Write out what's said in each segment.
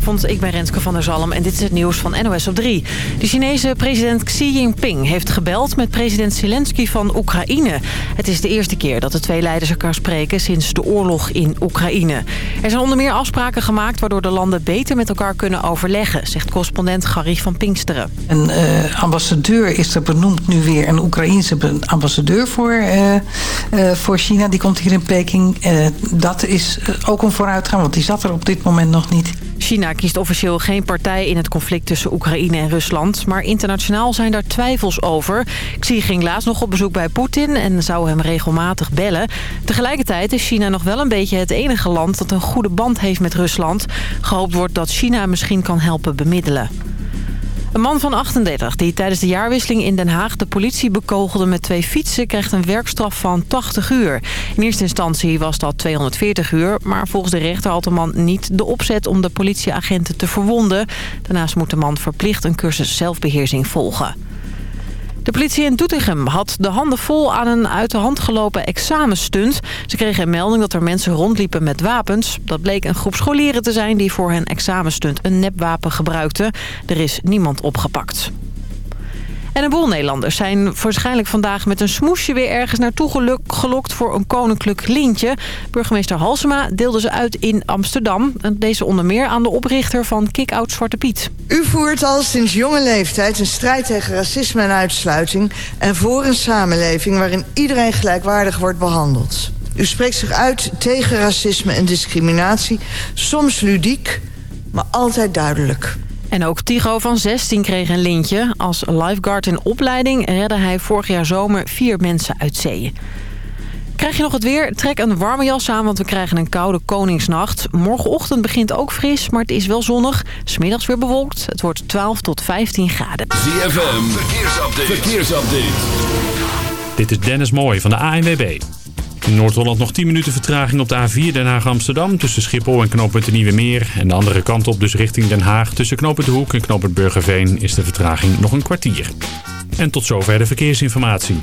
Ik ben Renske van der Zalm en dit is het nieuws van NOS op 3. De Chinese president Xi Jinping heeft gebeld met president Zelensky van Oekraïne. Het is de eerste keer dat de twee leiders elkaar spreken sinds de oorlog in Oekraïne. Er zijn onder meer afspraken gemaakt waardoor de landen beter met elkaar kunnen overleggen, zegt correspondent Gary van Pinksteren. Een uh, ambassadeur is er benoemd nu weer, een Oekraïense ambassadeur voor, uh, uh, voor China. Die komt hier in Peking. dat is ook een vooruitgang, want die zat er op dit moment nog niet. China kiest officieel geen partij in het conflict tussen Oekraïne en Rusland. Maar internationaal zijn daar twijfels over. Xi ging laatst nog op bezoek bij Poetin en zou hem regelmatig bellen. Tegelijkertijd is China nog wel een beetje het enige land dat een goede band heeft met Rusland. Gehoopt wordt dat China misschien kan helpen bemiddelen. Een man van 38 die tijdens de jaarwisseling in Den Haag de politie bekogelde met twee fietsen... krijgt een werkstraf van 80 uur. In eerste instantie was dat 240 uur... maar volgens de rechter had de man niet de opzet om de politieagenten te verwonden. Daarnaast moet de man verplicht een cursus zelfbeheersing volgen. De politie in Doetinchem had de handen vol aan een uit de hand gelopen examenstunt. Ze kregen een melding dat er mensen rondliepen met wapens. Dat bleek een groep scholieren te zijn die voor hun examenstunt een nepwapen gebruikten. Er is niemand opgepakt. En een boel Nederlanders zijn waarschijnlijk vandaag met een smoesje weer ergens naartoe gelokt voor een koninklijk lintje. Burgemeester Halsema deelde ze uit in Amsterdam. Deze onder meer aan de oprichter van Kick-Out Zwarte Piet. U voert al sinds jonge leeftijd een strijd tegen racisme en uitsluiting... en voor een samenleving waarin iedereen gelijkwaardig wordt behandeld. U spreekt zich uit tegen racisme en discriminatie, soms ludiek, maar altijd duidelijk. En ook Tigo van 16 kreeg een lintje. Als lifeguard in opleiding redde hij vorig jaar zomer vier mensen uit zee. Krijg je nog het weer? Trek een warme jas aan, want we krijgen een koude koningsnacht. Morgenochtend begint ook fris, maar het is wel zonnig. Smiddags weer bewolkt. Het wordt 12 tot 15 graden. ZFM, verkeersupdate. verkeersupdate. Dit is Dennis Mooij van de ANWB. In Noord-Holland nog 10 minuten vertraging op de A4 Den Haag-Amsterdam... tussen Schiphol en knooppunt de Nieuwe Meer. En de andere kant op dus richting Den Haag. Tussen knooppunt De Hoek en knooppunt Burgerveen is de vertraging nog een kwartier. En tot zover de verkeersinformatie.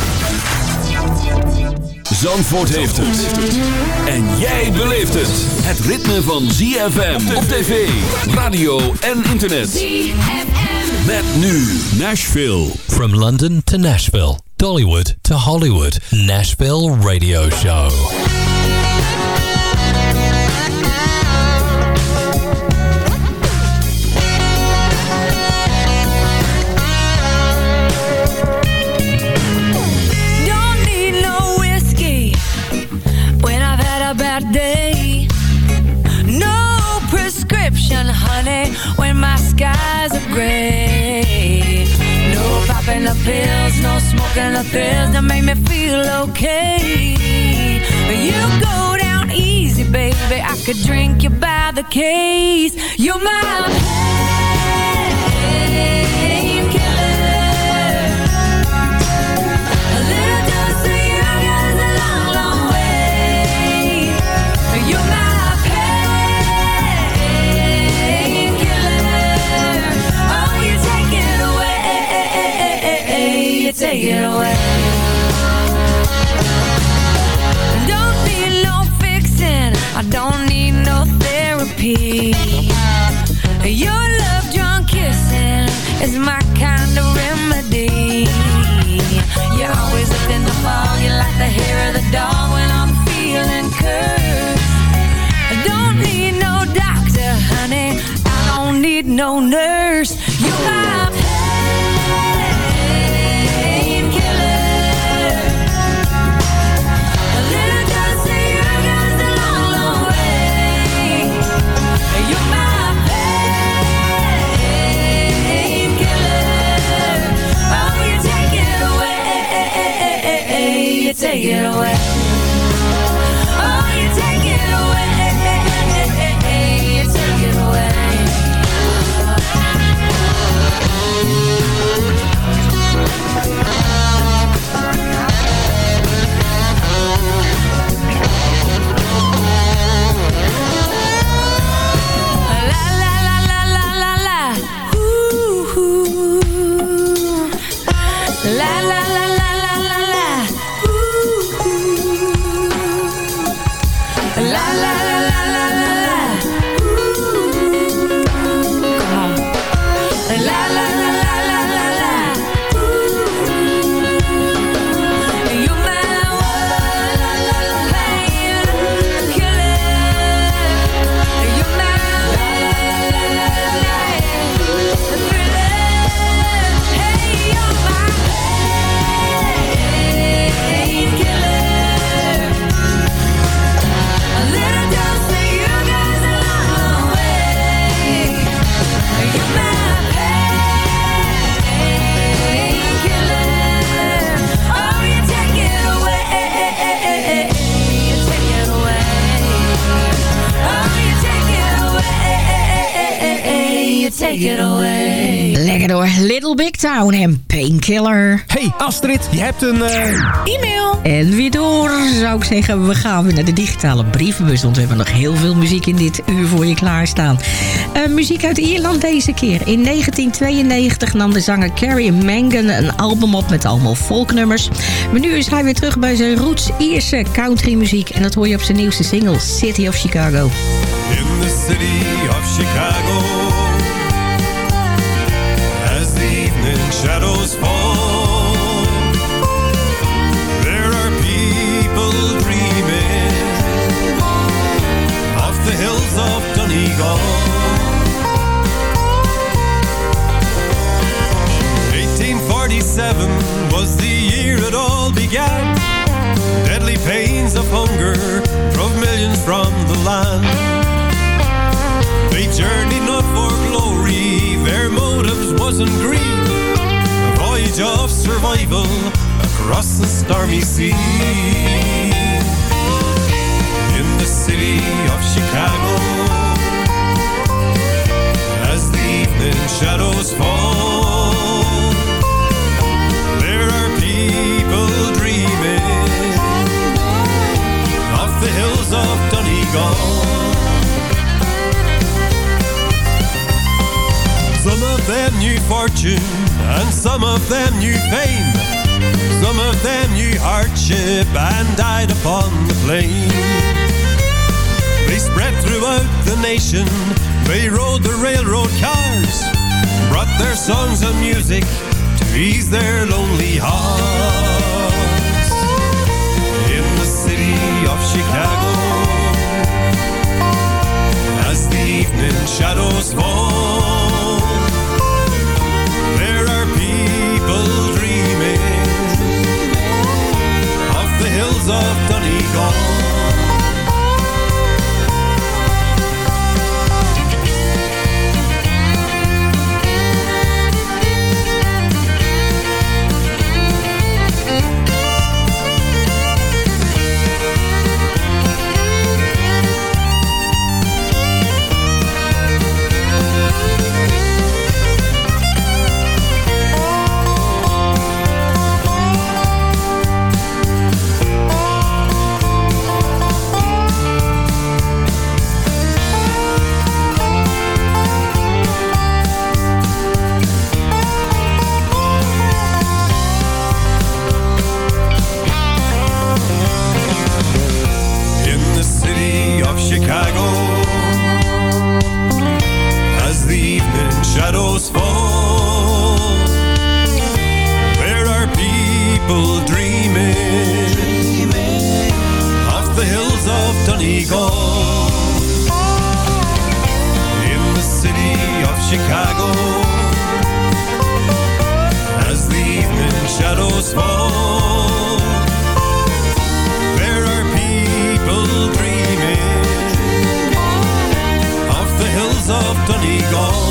Zandvoort heeft het. En jij beleeft het. Het ritme van ZFM op tv, radio en internet. ZFM. Met nu Nashville. From London to Nashville. Dollywood to Hollywood. Nashville Radio Show. Honey, when my skies are gray. No popping the pills, no smoking the pills that make me feel okay. You go down easy, baby. I could drink you by the case. You're my no nurse. You got you take it away. Town en Painkiller. Hey Astrid, je hebt een... eh, E-mail. En weer door, zou ik zeggen. We gaan weer naar de digitale brievenbus. Want we hebben nog heel veel muziek in dit uur voor je klaarstaan. Eh, muziek uit Ierland deze keer. In 1992 nam de zanger Carrie Mangan een album op met allemaal folknummers. Maar nu is hij weer terug bij zijn roots Ierse countrymuziek. En dat hoor je op zijn nieuwste single City of Chicago. in the city of Chicago. Shadows fall, there are people dreaming of the hills of Donegal. 1847 was the year it all began. Deadly pains of hunger drove millions from the land. They journeyed not for glory, their motives wasn't greed. Voyage of survival across the stormy sea. In the city of Chicago, some of them knew fame. Some of them knew hardship and died upon the plain. They spread throughout the nation, they rode the railroad cars, brought their songs of music to ease their lonely hearts. In the city of Chicago, as the evening shadows fall, the people dreaming of the hills of Donegal. In the city of Chicago, as the evening shadows fall. There are people dreaming of the hills of Donegal.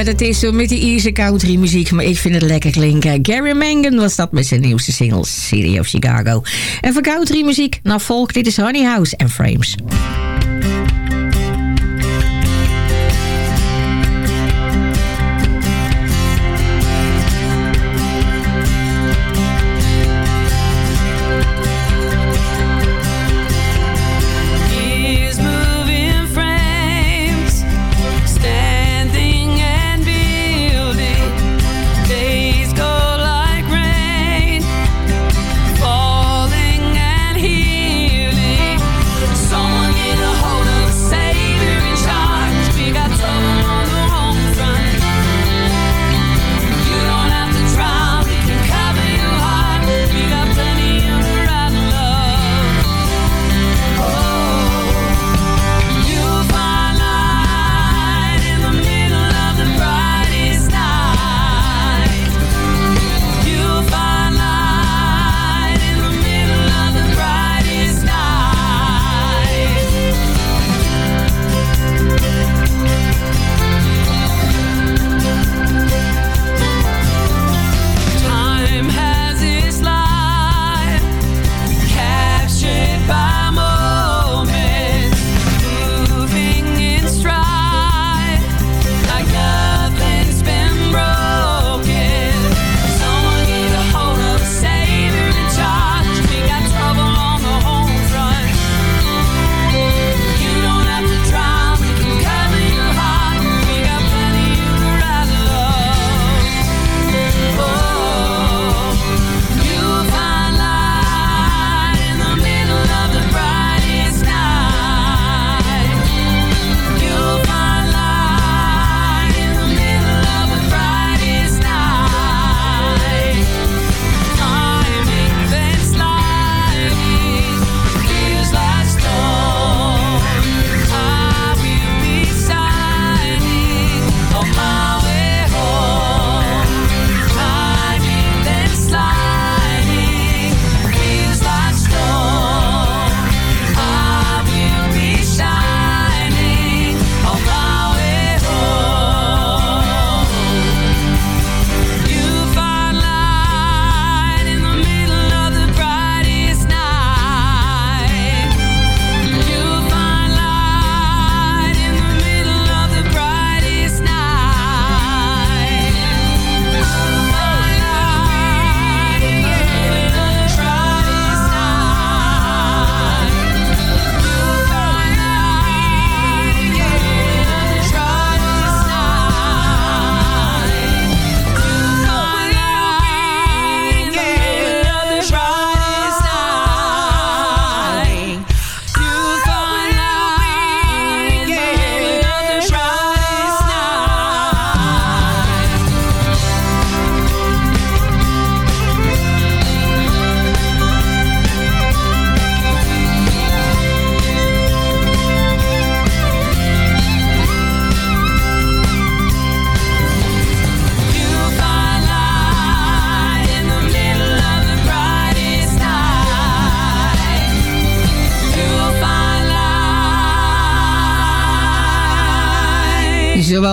Wat het is hoor, met die Ierse country muziek, maar ik vind het lekker klinken. Gary Mangan was dat met zijn nieuwste single City of Chicago. En voor country muziek, naar volk, dit is Honey House en Frames.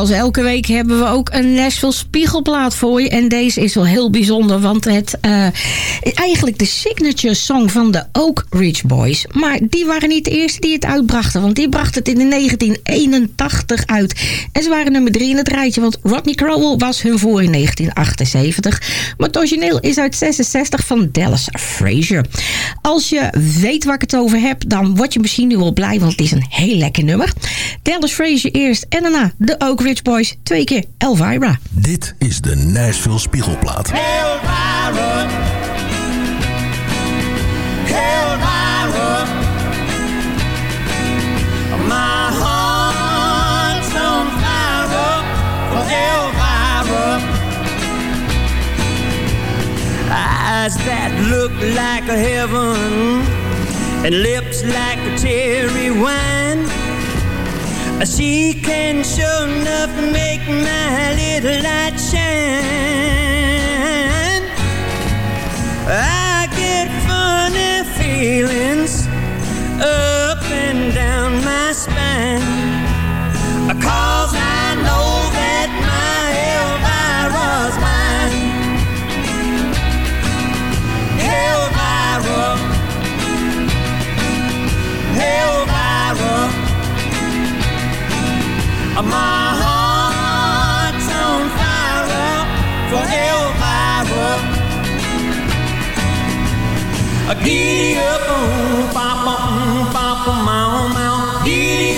sea, elke week hebben we ook een Nashville Spiegelplaat voor je. En deze is wel heel bijzonder, want het uh, eigenlijk de signature song van de Oak Ridge Boys. Maar die waren niet de eerste die het uitbrachten, want die brachten het in 1981 uit. En ze waren nummer drie in het rijtje, want Rodney Crowell was hun voor in 1978. Maar het origineel is uit 66 van Dallas Frazier. Als je weet waar ik het over heb, dan word je misschien nu wel blij, want het is een heel lekker nummer. Dallas Frazier eerst en daarna de Oak Ridge Boys. Twee keer Elvira. Dit is de Nashville Spiegelplaat. Elvira. Elvira. My heart's on fire for Elvira. Eyes that look like a heaven and lips like a cherry wine. She can sure enough make my little light shine. I Up, papa, papa,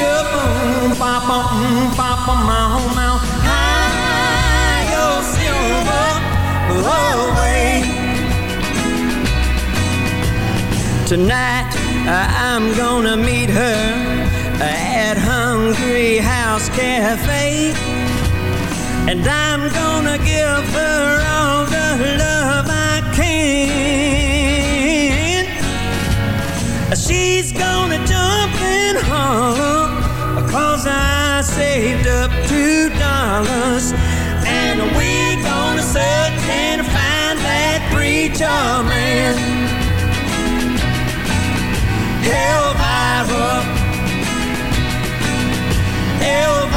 up, papa, papa. High your silver away. Tonight I'm gonna meet her at Hungry House Cafe. And I'm gonna give her cause I saved up two dollars. And we're gonna search and find that preacher man. Elvira. Elvira.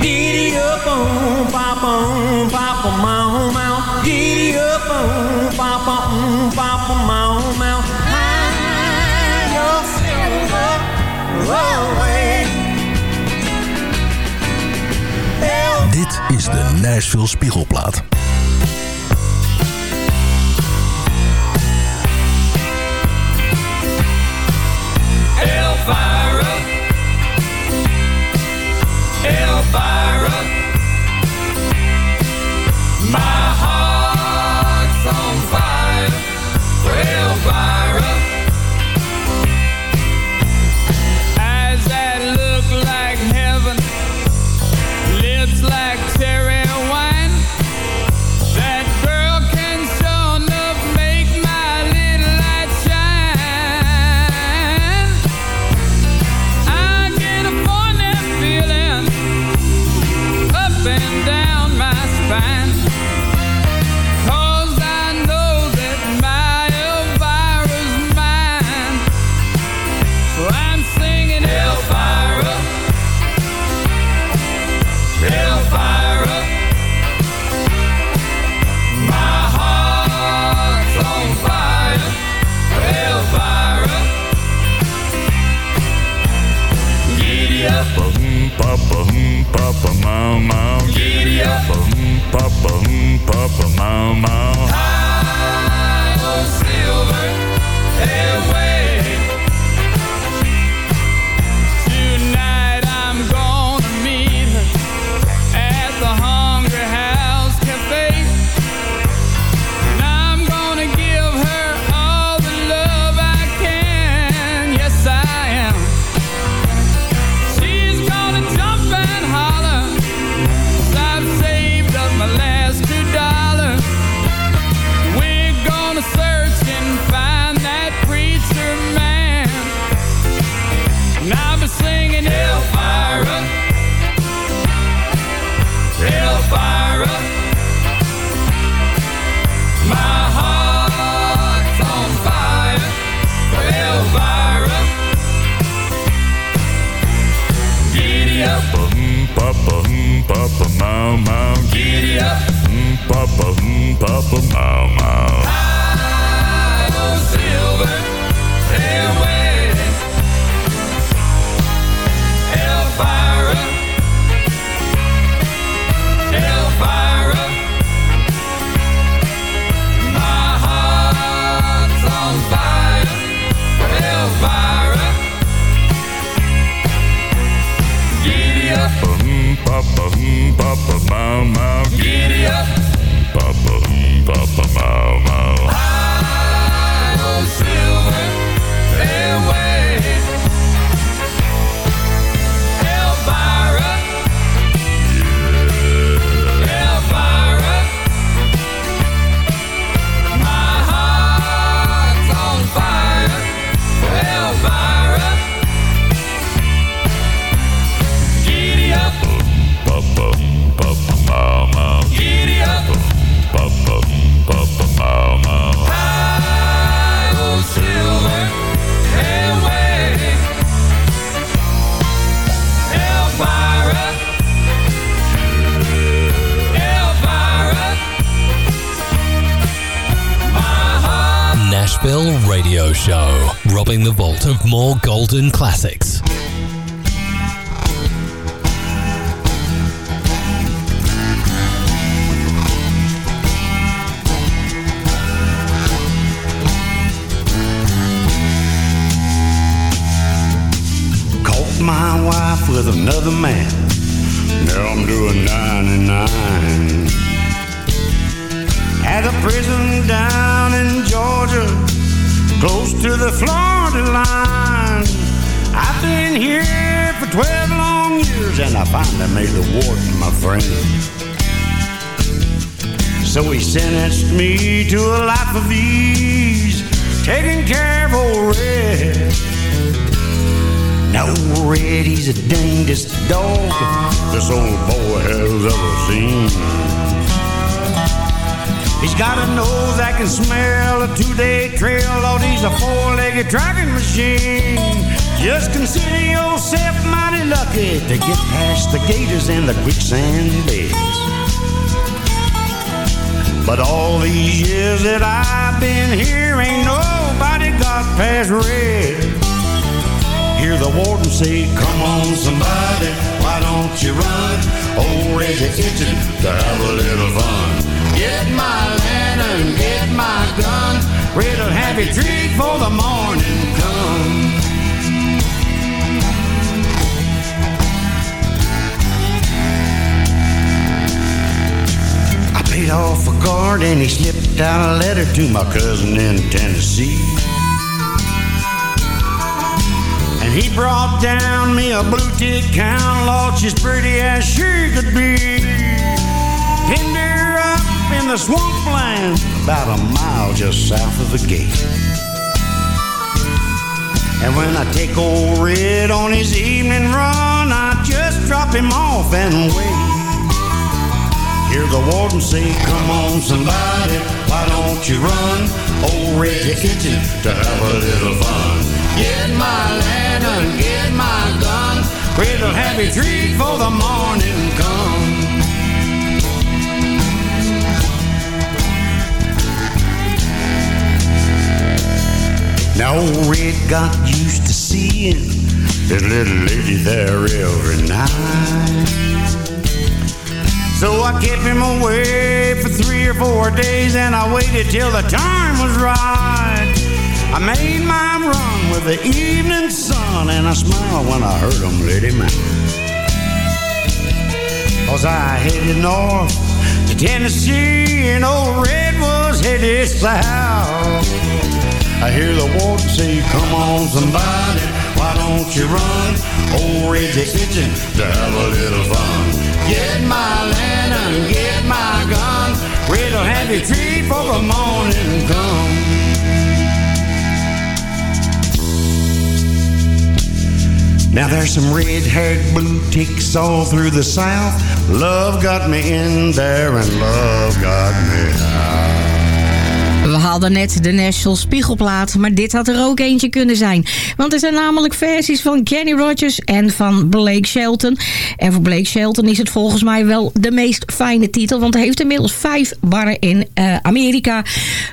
Giddy up on papa, on papa, mau, mau. Giddy up on papa, on papa, mau, mau. Hide your silver away. Dit is de Nashville Spiegelplaat. I made the warden my friend. So he sentenced me to a life of ease, taking care of old Red. Now Red, he's the dangest dog this old boy has ever seen. He's got a nose that can smell a two-day trail. Lord, he's a four-legged driving machine. Just consider yourself mighty lucky to get past the gators and the quicksand beds. But all these years that I've been here, ain't nobody got past red. Hear the warden say, come on somebody, why don't you run? Old Red's itching to have a little fun. Get my lantern, get my gun. Red'll have you treat for the morning come. I paid off a guard and he slipped out a letter to my cousin in Tennessee. And he brought down me a blue tick count, Lord, she's pretty as she could be. Up in the swampland, about a mile just south of the gate. And when I take old Red on his evening run, I just drop him off and wait. Hear the warden say, come on somebody, why don't you run? Old Red's itching to have a little fun. Get my lantern, get my gun. Red'll have you treat for the morning come. Now old Red got used to seeing his little lady there every night. So I kept him away for three or four days and I waited till the time was right. I made my run with the evening sun and I smiled when I heard him let him out. Cause I headed north to Tennessee and old Red was headed south. I hear the warden say, come on somebody, why don't you run? Old Red's itching to have a little fun. Get my lantern, get my gun. Red'll have you for the morning come. Now there's some red-haired blue ticks all through the south. Love got me in there and love got me out. Hadden net de National Spiegelplaat, maar dit had er ook eentje kunnen zijn. Want er zijn namelijk versies van Kenny Rogers en van Blake Shelton. En voor Blake Shelton is het volgens mij wel de meest fijne titel, want hij heeft inmiddels vijf barren in uh, Amerika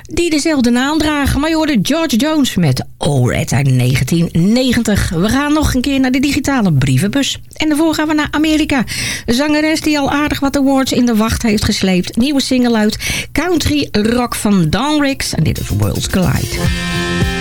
die dezelfde naam dragen. Maar je hoorde George Jones met Red uit 1990. We gaan nog een keer naar de digitale brievenbus. En daarvoor gaan we naar Amerika. Zangeres die al aardig wat awards in de wacht heeft gesleept. Nieuwe single uit Country Rock van Don En dit is Worlds Collide.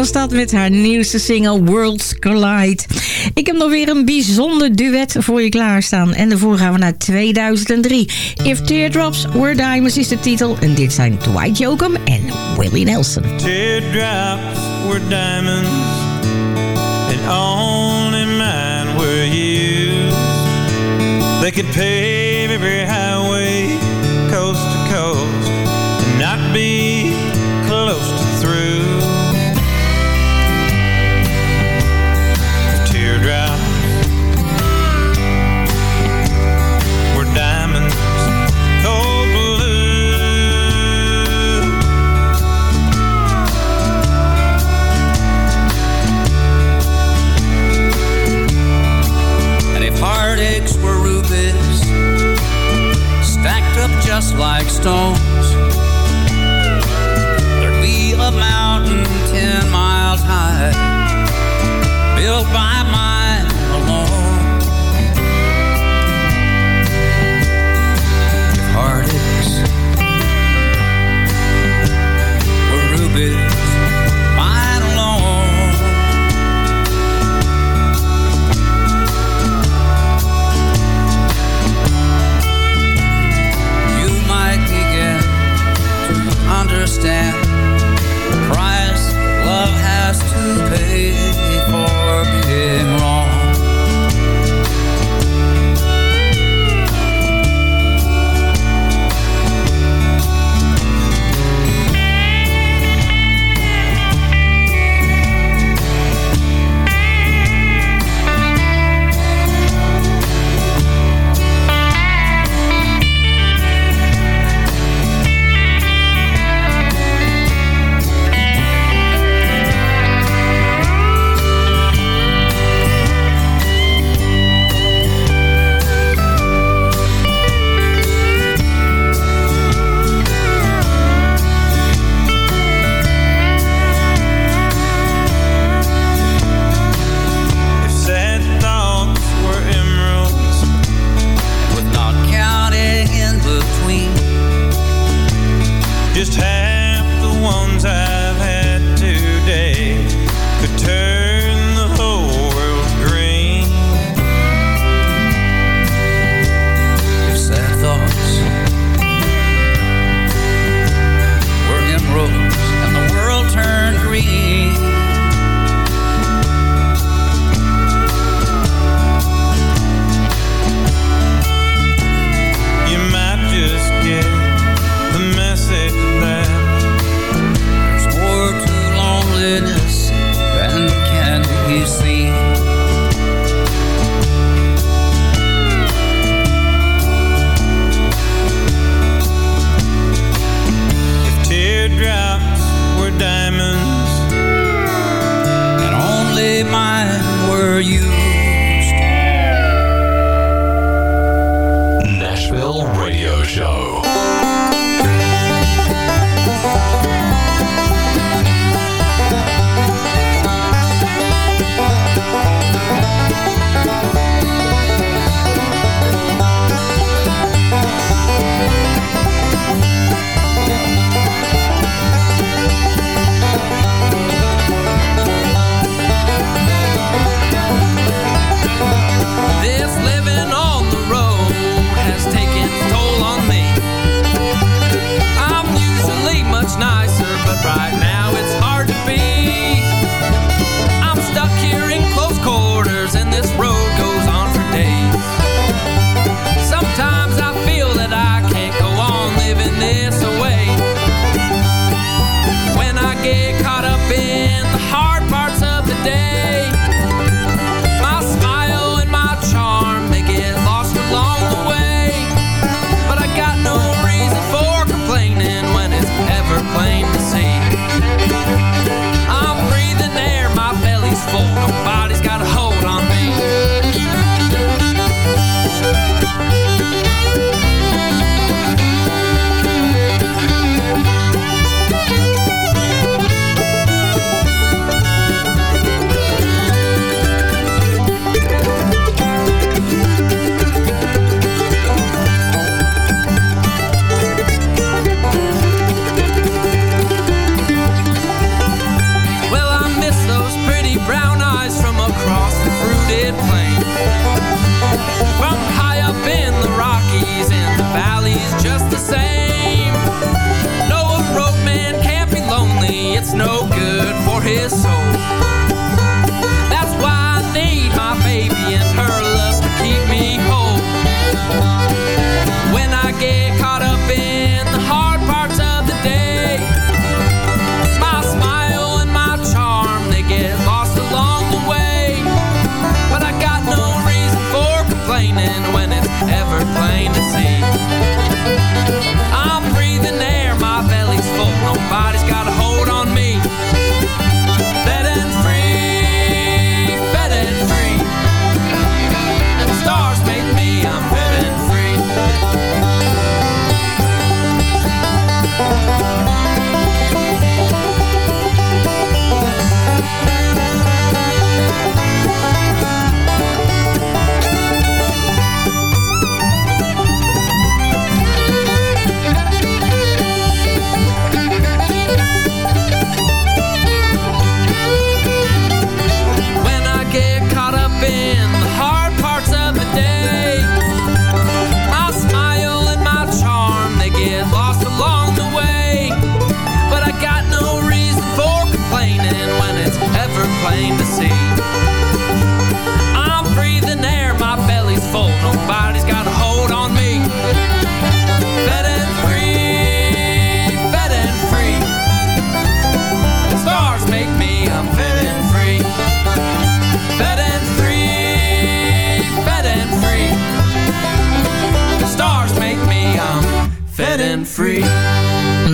Was met haar nieuwste single Worlds Collide. Ik heb nog weer een bijzonder duet voor je klaarstaan. En daarvoor gaan we naar 2003. If Teardrops Were Diamonds is de titel. En dit zijn Dwight Yoakam en Willie Nelson. Teardrops were diamonds, only were used. They pave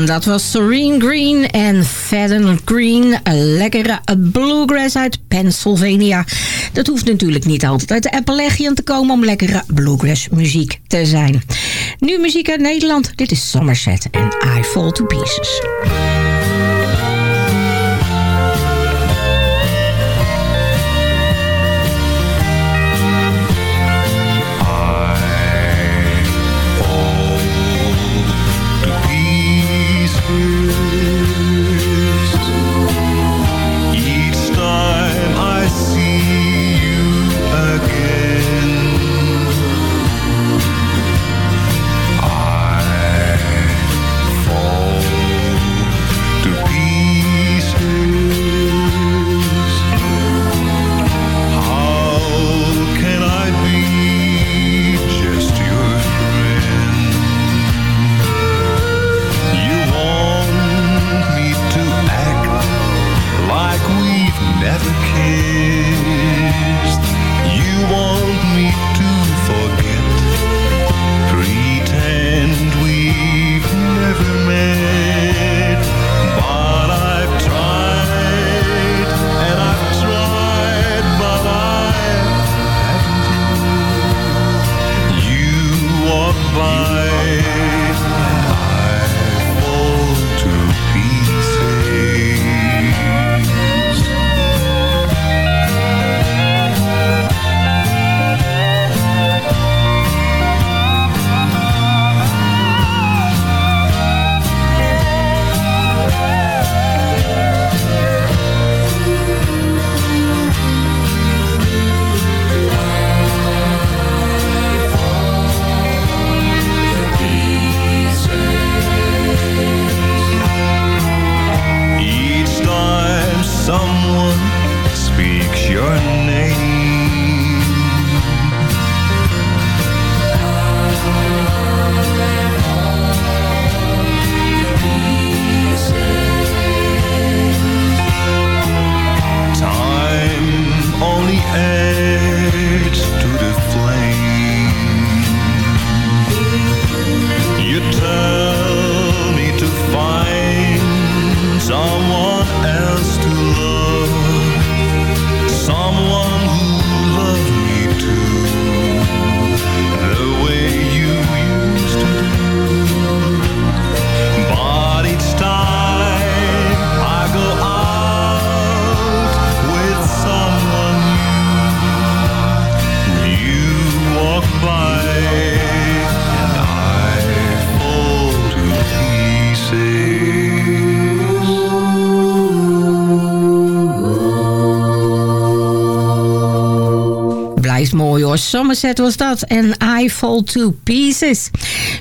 dat was Serene Green en Fadden Green. Een lekkere bluegrass uit Pennsylvania. Dat hoeft natuurlijk niet altijd uit de Appalachian te komen... om lekkere bluegrass muziek te zijn. Nu muziek uit Nederland. Dit is Somerset en I Fall To Pieces. never came. Somerset was dat. En I Fall to Pieces.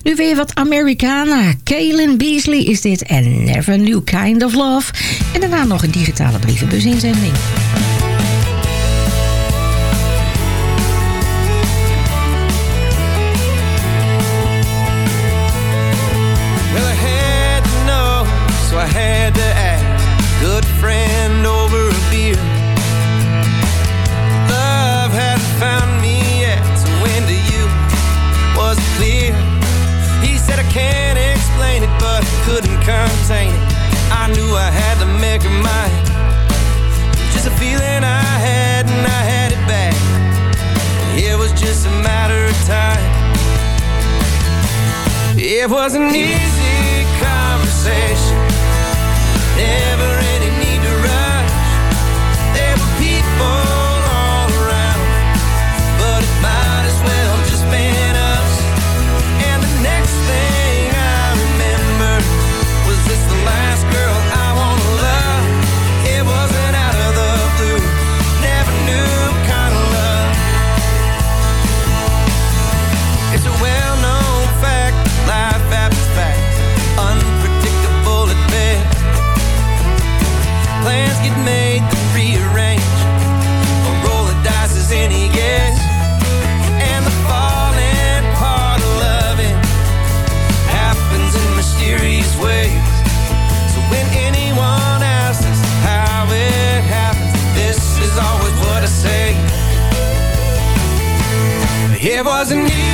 Nu weer wat Americana. Kaylin Beasley is dit. En Never New Kind of Love. En daarna nog een digitale brievenbus inzending. time. It was an easy conversation. Never It wasn't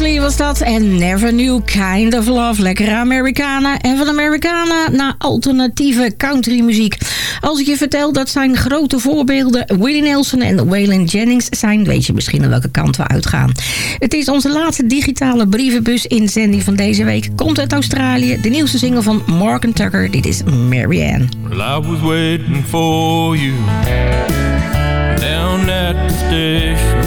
Beasley was dat. En Never Knew Kind of Love. Lekkere Americana. En van Americana naar alternatieve countrymuziek. Als ik je vertel dat zijn grote voorbeelden Willie Nelson en Waylon Jennings zijn... weet je misschien aan welke kant we uitgaan. Het is onze laatste digitale brievenbus inzending van deze week. Komt uit Australië. De nieuwste single van Morgan Tucker. Dit is Marianne. Well, I was waiting for you down at station,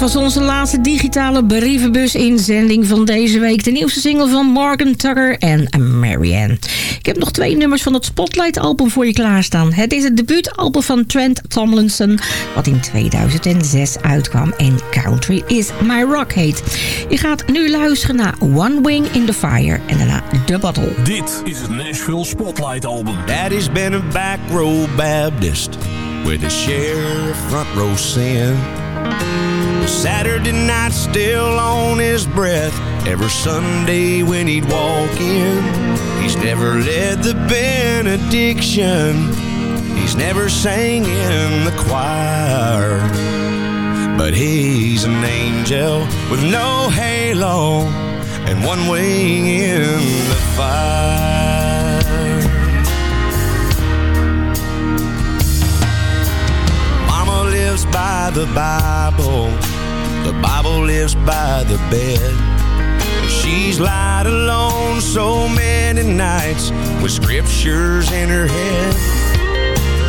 Dat was onze laatste digitale brievenbus-inzending van deze week. De nieuwste single van Morgan Tucker en Marianne. Ik heb nog twee nummers van het Spotlight-album voor je klaarstaan. Het is het debuutalbum van Trent Tomlinson, wat in 2006 uitkwam. En Country is My Rock heet. Je gaat nu luisteren naar One Wing in the Fire en daarna The Bottle. Dit is het Nashville Spotlight album. Daddy's been a back row Baptist with a share of front row sin. Saturday night still on his breath every Sunday when he'd walk in. He's never led the benediction. He's never sang in the choir. But he's an angel with no halo and one wing in the fire. Mama lives by the Bible. The Bible lives by the bed. She's lied alone so many nights with scriptures in her head.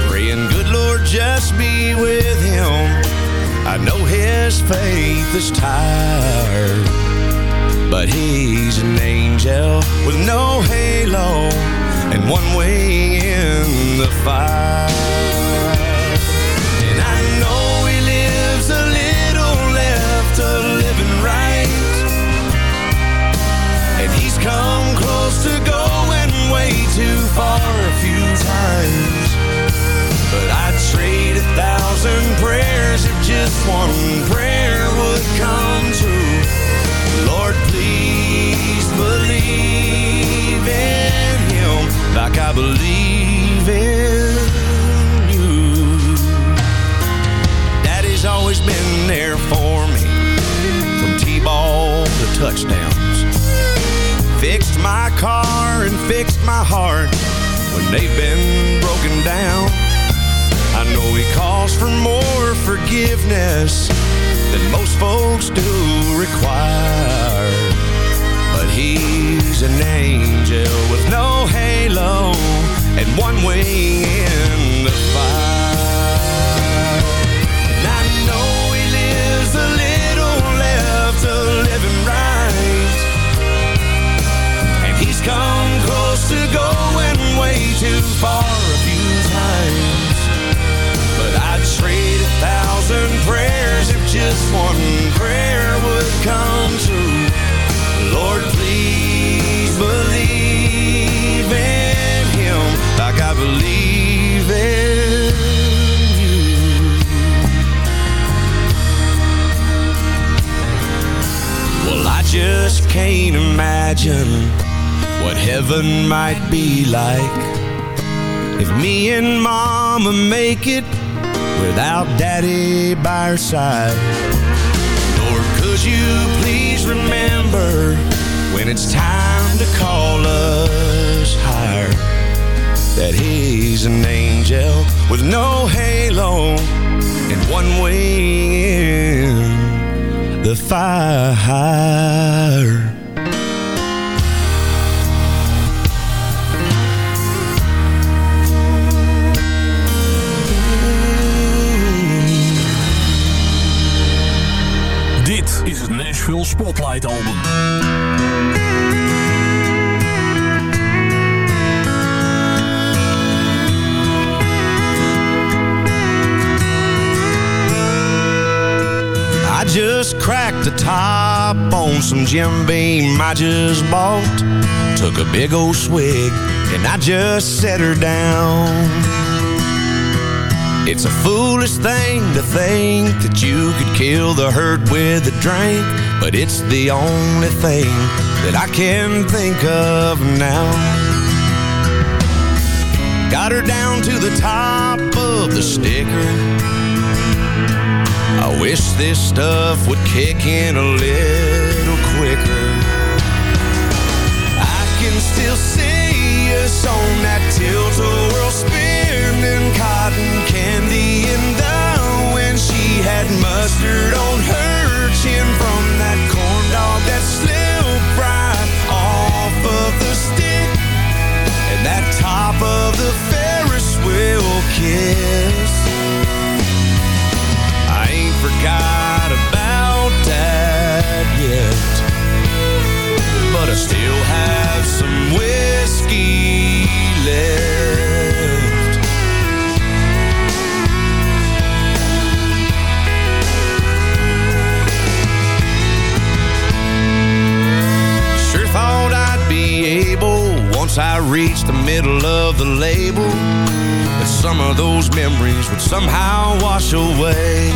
Praying, good Lord, just be with him. I know his faith is tired, but he's an angel with no halo and one wing in the fire. Too far a few times. But I'd trade a thousand prayers if just one prayer would come true. Lord, please believe in him like I believe they've been broken down. I know he calls for more forgiveness than most folks do require. But he's an angel with no halo and one wing in far a few times. But I'd trade a thousand prayers if just one prayer would come true. Lord, please believe in him like I believe in you. Well, I just can't imagine what heaven might be like if me and mama make it without daddy by our side. Lord, could you please remember when it's time to call us higher that he's an angel with no halo and one wing in the fire. Spotlight Album. I just cracked the top on some Jim Beam I just bought. Took a big old swig and I just set her down. It's a foolish thing to think that you could kill the hurt with a drink, but it's the only thing that I can think of now. Got her down to the top of the sticker. I wish this stuff would kick in a little quicker. I can still see us on that tilt-a-whirl spinning cotton candy in the when she had mustard on her from that corn dog that slipped right off of the stick and that top of the Ferris wheel kiss. I ain't forgot about that yet. But I still have some whiskey left. Once I reached the middle of the label that some of those memories would somehow wash away.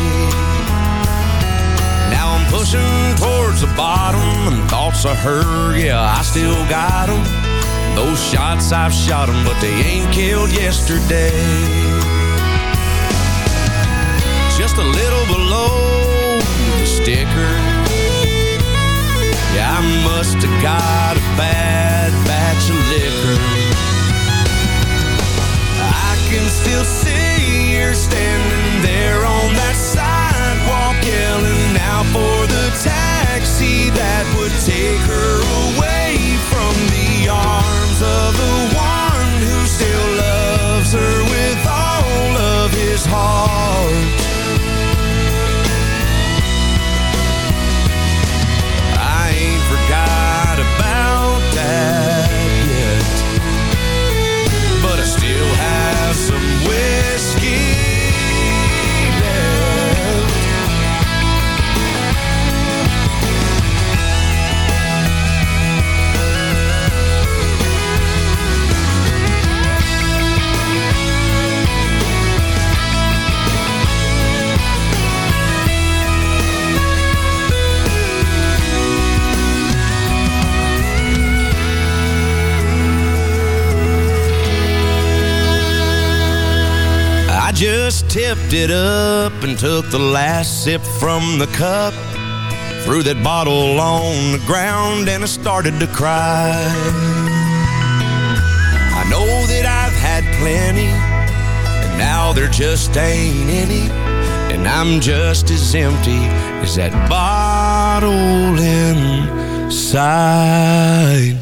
Now I'm pushing towards the bottom and thoughts of her, yeah, I still got them. Those shots I've shot them, but they ain't killed yesterday. Just a little below the sticker. Yeah, I must have got a bad still see her standing just tipped it up and took the last sip from the cup. Threw that bottle on the ground and I started to cry. I know that I've had plenty, and now there just ain't any. And I'm just as empty as that bottle inside.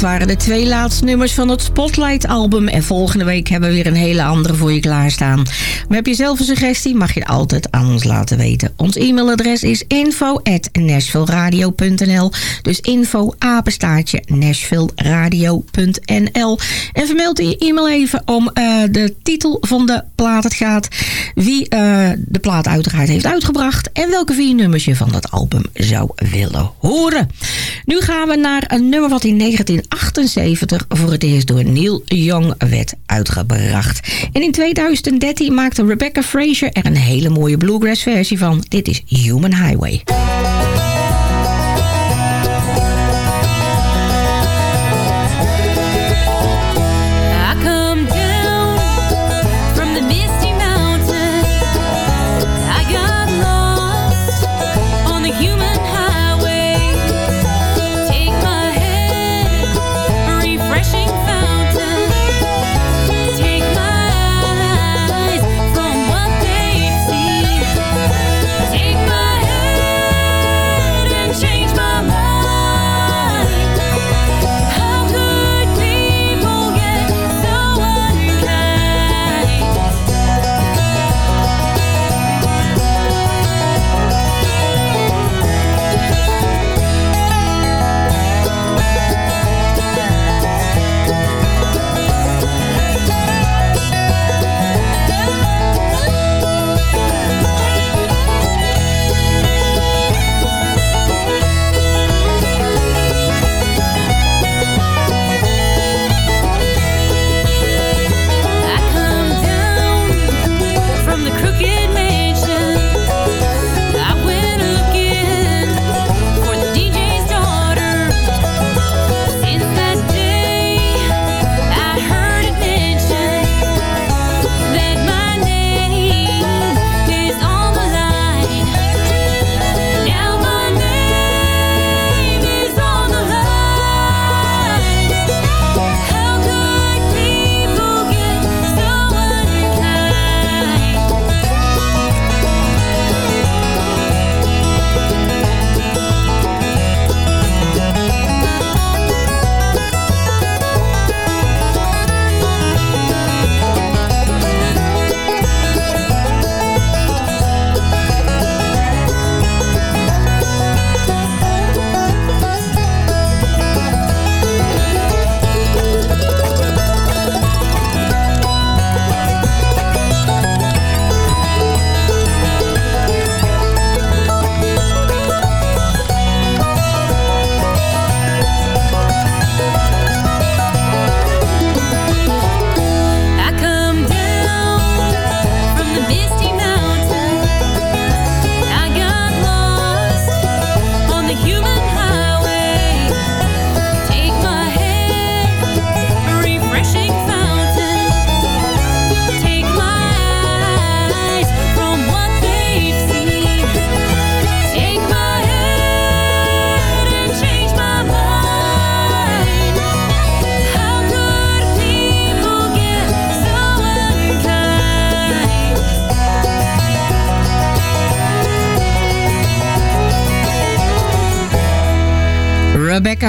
Waren de twee laatste nummers van het Spotlight-album. En volgende week hebben we weer een hele andere voor je klaarstaan. Maar heb je zelf een suggestie, mag je altijd aan ons laten weten. Ons e-mailadres is info.nashvilleradio.nl Dus info apenstaartje nashvilleradio.nl En vermeld in je e-mail even om uh, de titel van de plaat het gaat. Wie uh, de plaat uiteraard heeft uitgebracht. En welke vier nummers je van dat album zou willen horen. Nu gaan we naar een nummer wat in 19 1978 voor het eerst door Neil Young werd uitgebracht. En in 2013 maakte Rebecca Fraser er een hele mooie bluegrass versie van. Dit is Human Highway.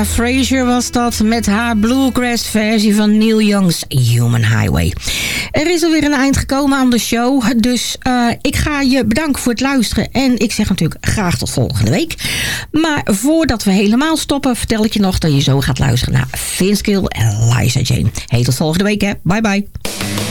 Fraser was dat met haar bluegrass versie van Neil Young's Human Highway. Er is alweer een eind gekomen aan de show, dus uh, ik ga je bedanken voor het luisteren. En ik zeg natuurlijk graag tot volgende week. Maar voordat we helemaal stoppen, vertel ik je nog dat je zo gaat luisteren naar Vince en Liza Jane. Hey, tot volgende week hè. Bye bye.